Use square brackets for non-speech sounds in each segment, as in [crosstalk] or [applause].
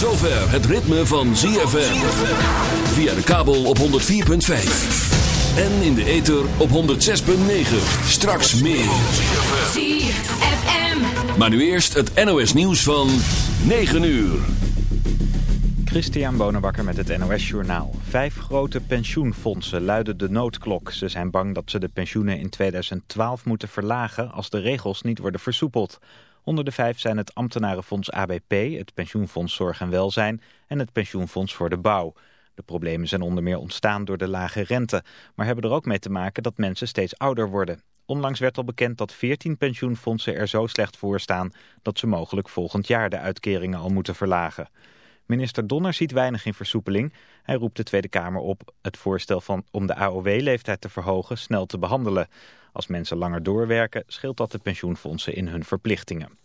zover het ritme van ZFM. Via de kabel op 104.5. En in de ether op 106.9. Straks meer. ZFM. Maar nu eerst het NOS nieuws van 9 uur. Christian Bonenbakker met het NOS Journaal. Vijf grote pensioenfondsen luiden de noodklok. Ze zijn bang dat ze de pensioenen in 2012 moeten verlagen als de regels niet worden versoepeld. Onder de vijf zijn het ambtenarenfonds ABP, het pensioenfonds Zorg en Welzijn en het pensioenfonds voor de bouw. De problemen zijn onder meer ontstaan door de lage rente, maar hebben er ook mee te maken dat mensen steeds ouder worden. Onlangs werd al bekend dat 14 pensioenfondsen er zo slecht voor staan dat ze mogelijk volgend jaar de uitkeringen al moeten verlagen. Minister Donner ziet weinig in versoepeling. Hij roept de Tweede Kamer op het voorstel van om de AOW-leeftijd te verhogen snel te behandelen. Als mensen langer doorwerken, scheelt dat de pensioenfondsen in hun verplichtingen.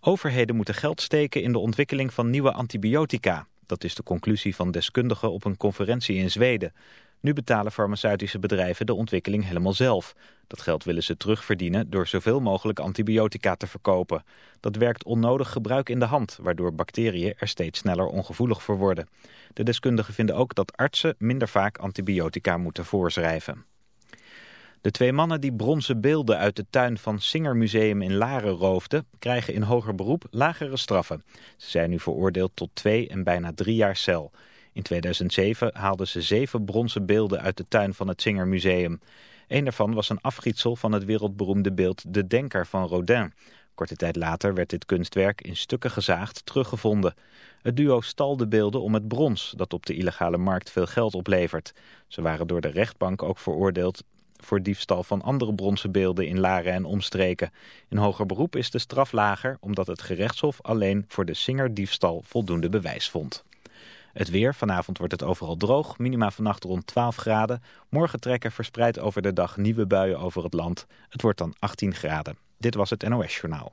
Overheden moeten geld steken in de ontwikkeling van nieuwe antibiotica. Dat is de conclusie van deskundigen op een conferentie in Zweden. Nu betalen farmaceutische bedrijven de ontwikkeling helemaal zelf. Dat geld willen ze terugverdienen door zoveel mogelijk antibiotica te verkopen. Dat werkt onnodig gebruik in de hand, waardoor bacteriën er steeds sneller ongevoelig voor worden. De deskundigen vinden ook dat artsen minder vaak antibiotica moeten voorschrijven. De twee mannen die bronzen beelden uit de tuin van Singer Museum in Laren roofden, krijgen in hoger beroep lagere straffen. Ze zijn nu veroordeeld tot twee en bijna drie jaar cel. In 2007 haalden ze zeven bronzen beelden uit de tuin van het Singer Museum. Een daarvan was een afgietsel van het wereldberoemde beeld De Denker van Rodin. Korte tijd later werd dit kunstwerk in stukken gezaagd teruggevonden. Het duo stal de beelden om het brons, dat op de illegale markt veel geld oplevert. Ze waren door de rechtbank ook veroordeeld voor diefstal van andere bronzen beelden in Laren en omstreken. In hoger beroep is de straf lager omdat het gerechtshof alleen voor de Singer diefstal voldoende bewijs vond. Het weer, vanavond wordt het overal droog, minima vannacht rond 12 graden. Morgen trekken verspreid over de dag nieuwe buien over het land. Het wordt dan 18 graden. Dit was het NOS Journaal.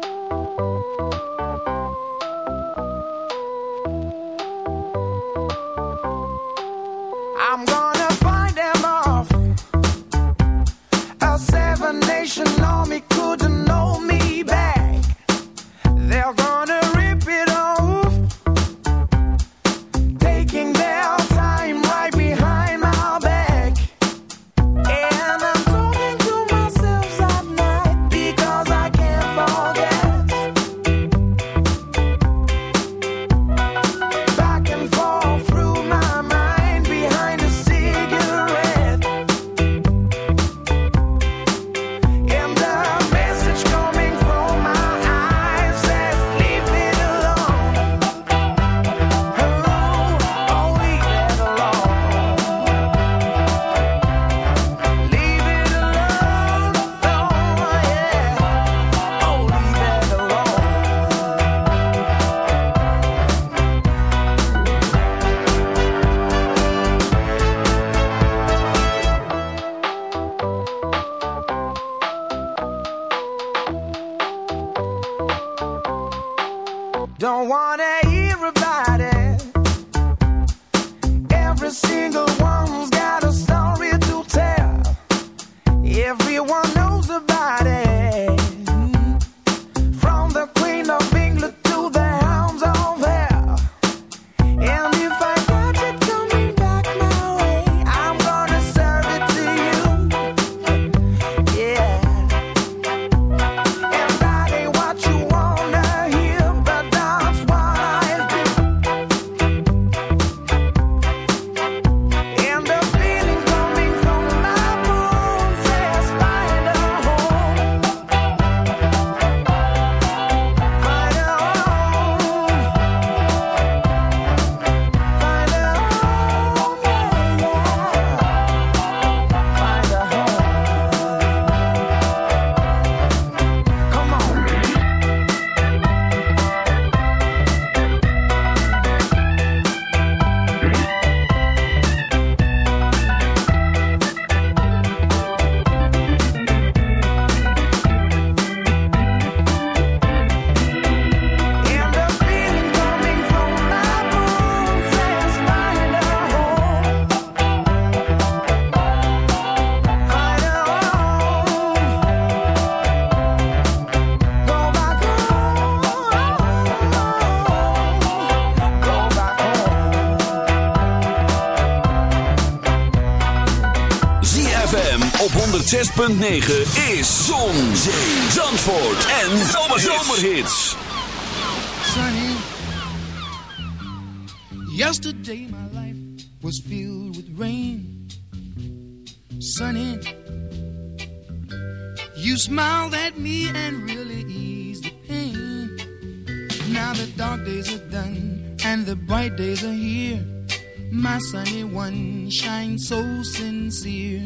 Don't want a 106.9 is Zon, Zee, Zandvoort en Zomerhits. sunny. Yesterday my life was filled with rain. Sunny, you smiled at me and really eased the pain. Now the dark days are done and the bright days are here. My sunny one shines so sincere.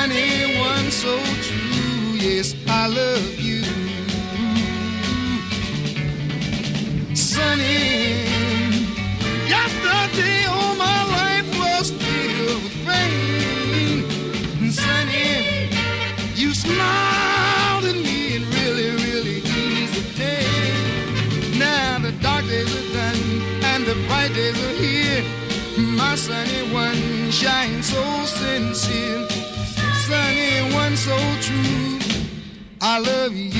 Sunny, one so true. Yes, I love you. Sunny, I love you.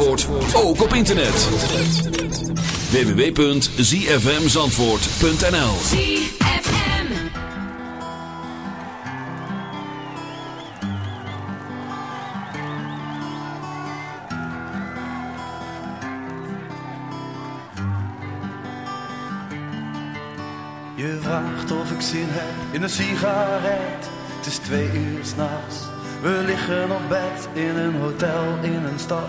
Zandvoort, ook op internet. www.zfmzandvoort.nl ZFM. Je vraagt of ik zin heb in een sigaret. Het is twee uur s'nachts. We liggen op bed in een hotel in een stad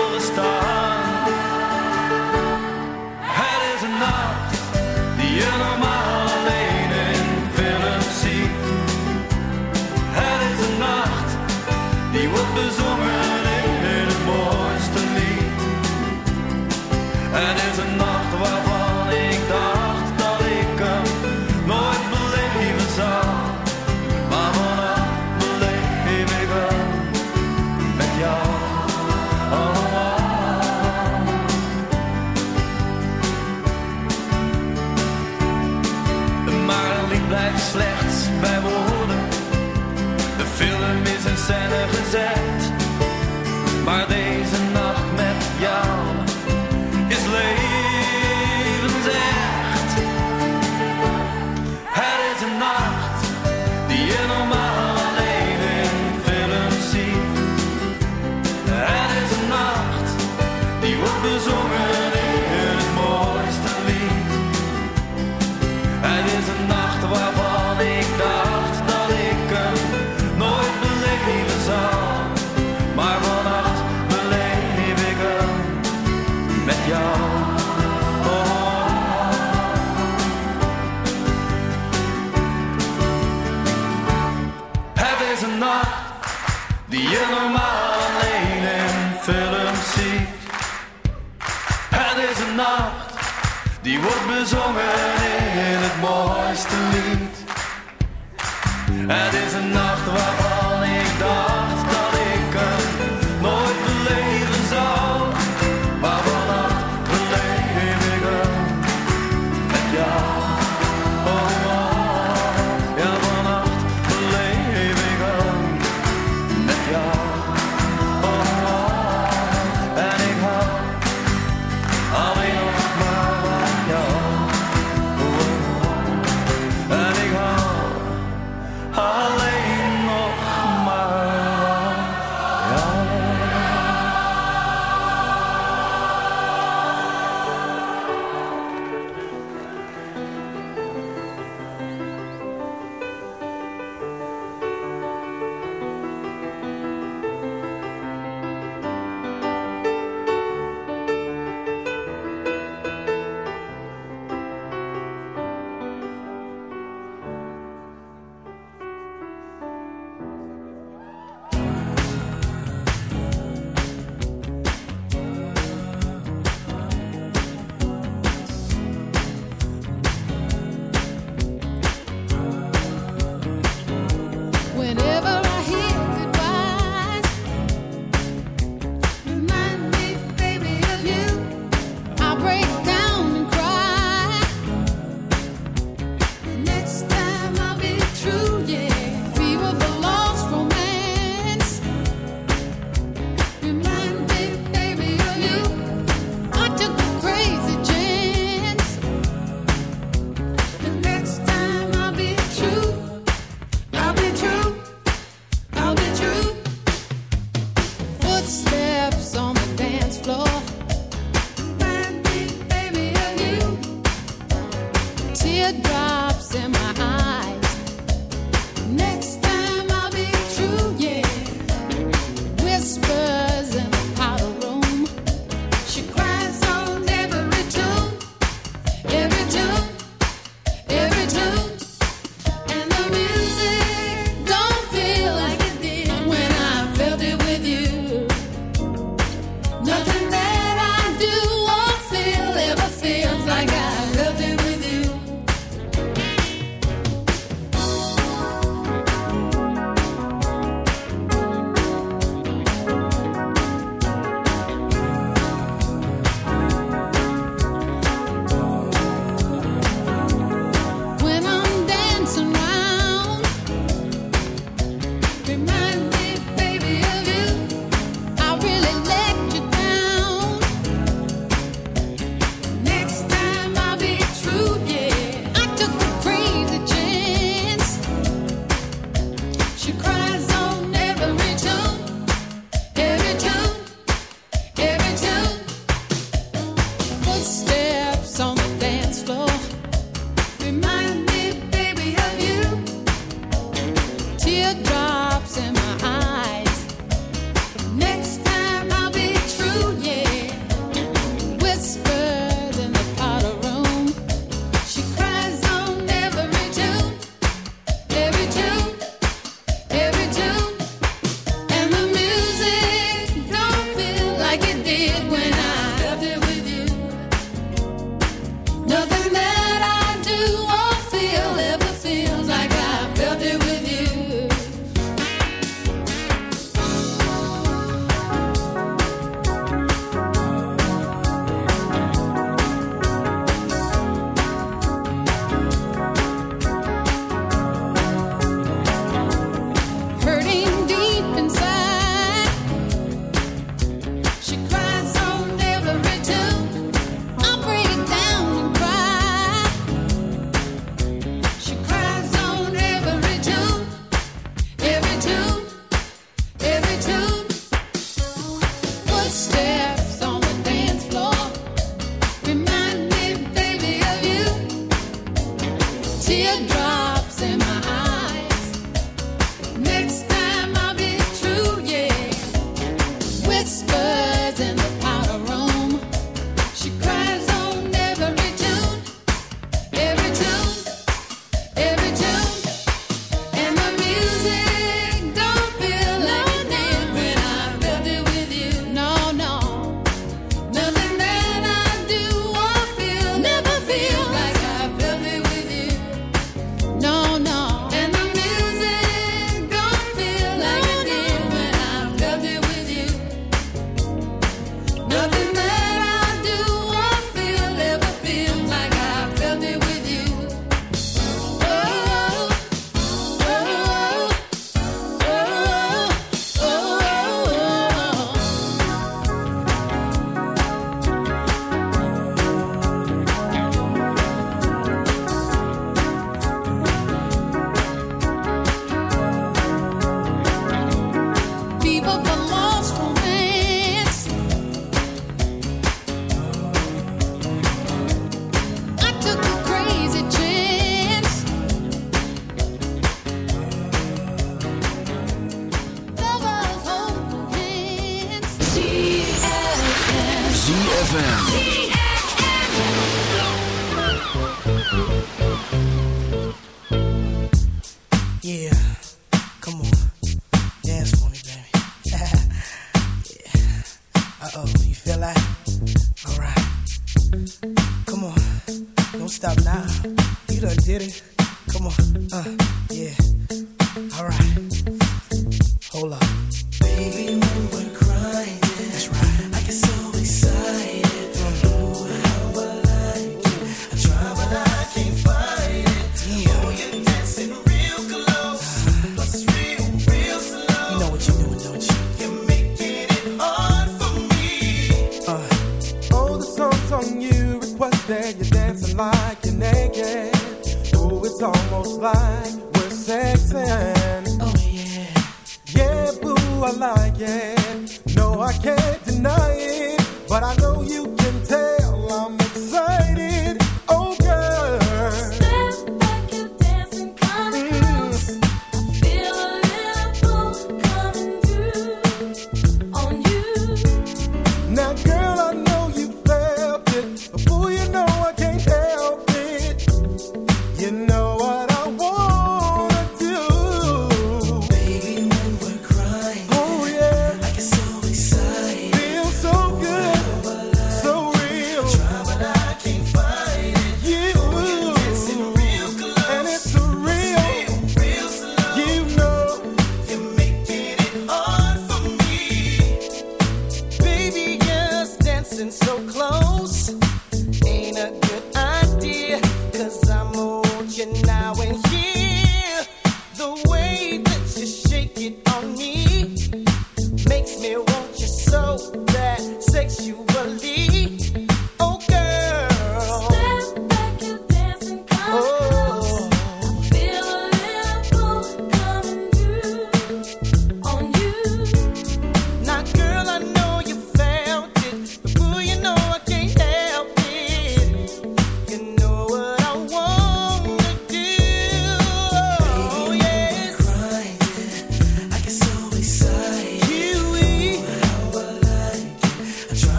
by they gezongen in het mooie.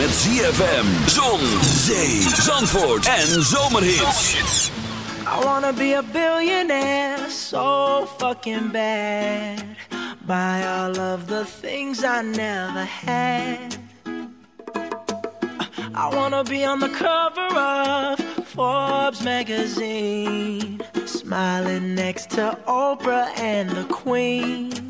Met ZFM, zon, zee, zandvoort en. I wanna be a billionaire so fucking bad. Buy all of the things I never had. I wanna be on the cover of Forbes magazine, smiling next to Oprah and the Queen.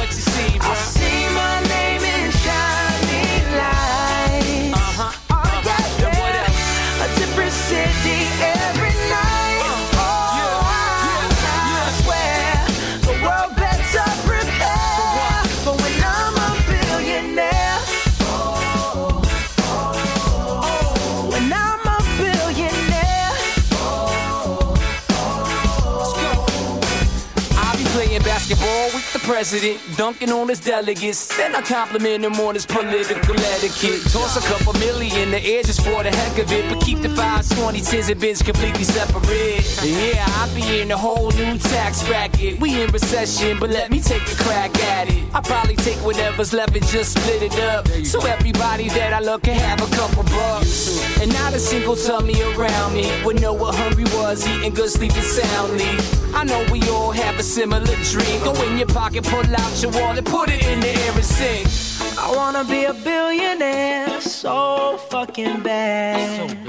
president, dunking on his delegates. Then I compliment him on his political etiquette. Toss a couple million the air just for the heck of it. But keep the fives, 20, 10s, and bins completely separate. Yeah, I be in a whole new tax bracket. We in recession, but let me take a crack at it. Probably take whatever's left and just split it up. So everybody that I love can have a couple bucks. And not a single tummy around me would know what hungry was, eating good, sleeping soundly. I know we all have a similar dream. Go in your pocket, pull out your wallet, put it in the air and sing. I wanna be a billionaire so fucking bad.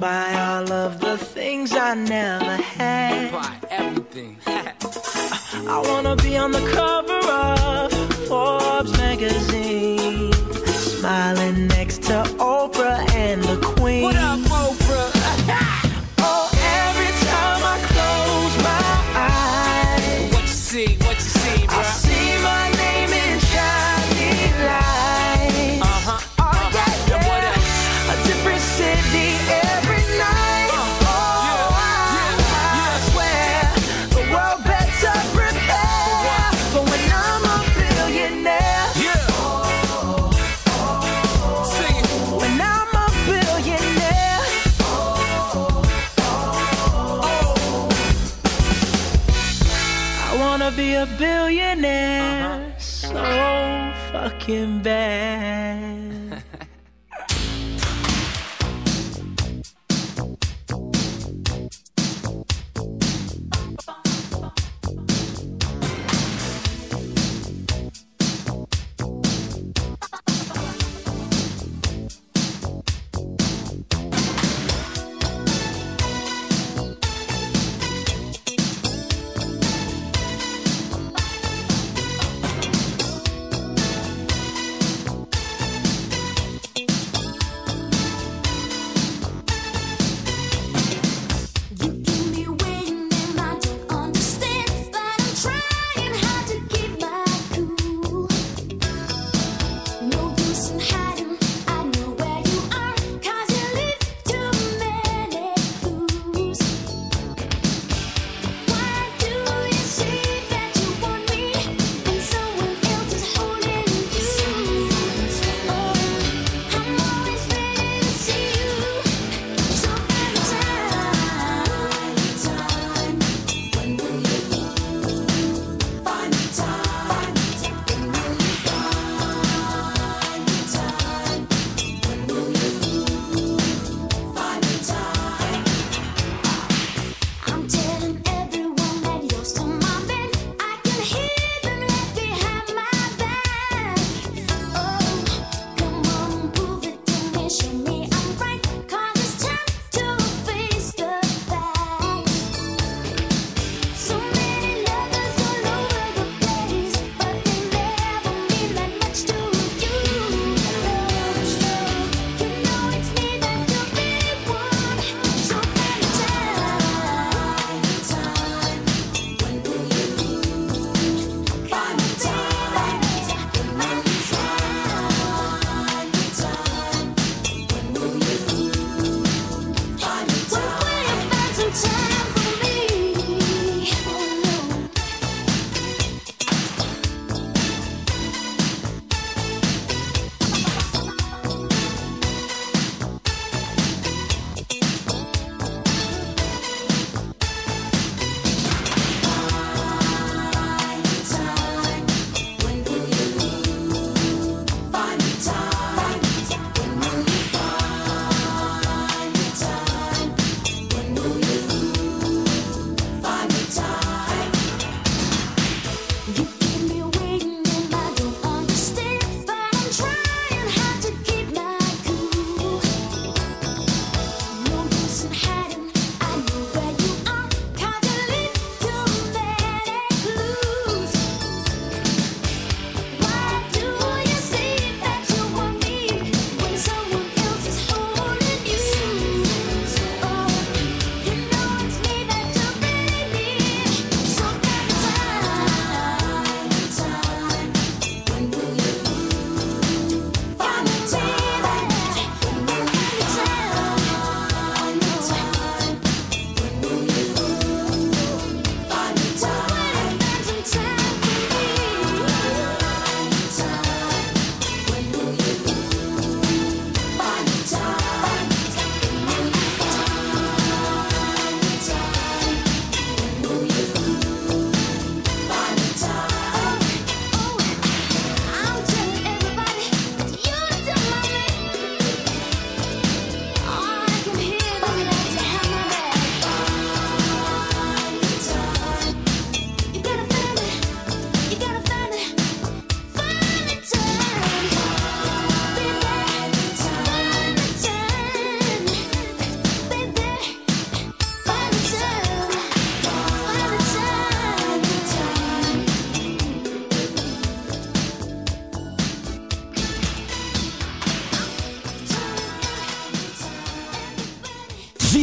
Buy all of the things I never had. Buy everything. [laughs] I wanna be on the cover of Forbes magazine. Smiling next to Oprah and the Queen. What up, looking back.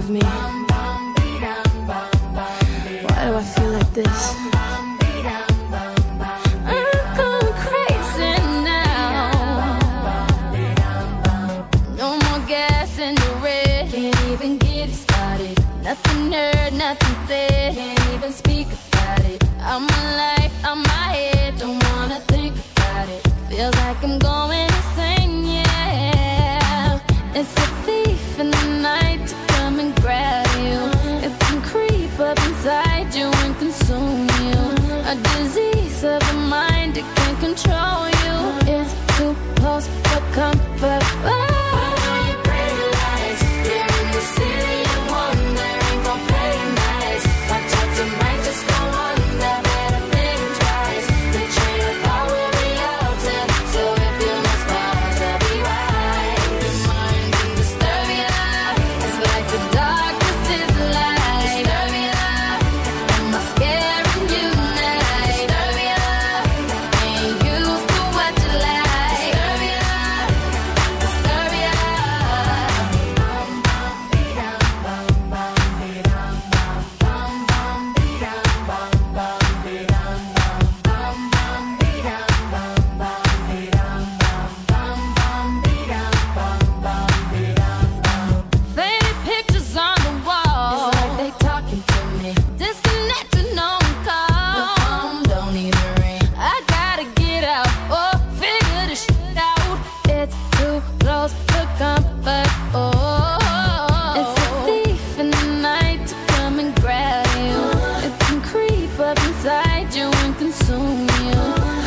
with me? Why do I feel like this?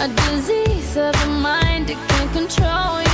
A disease of the mind, it can control you.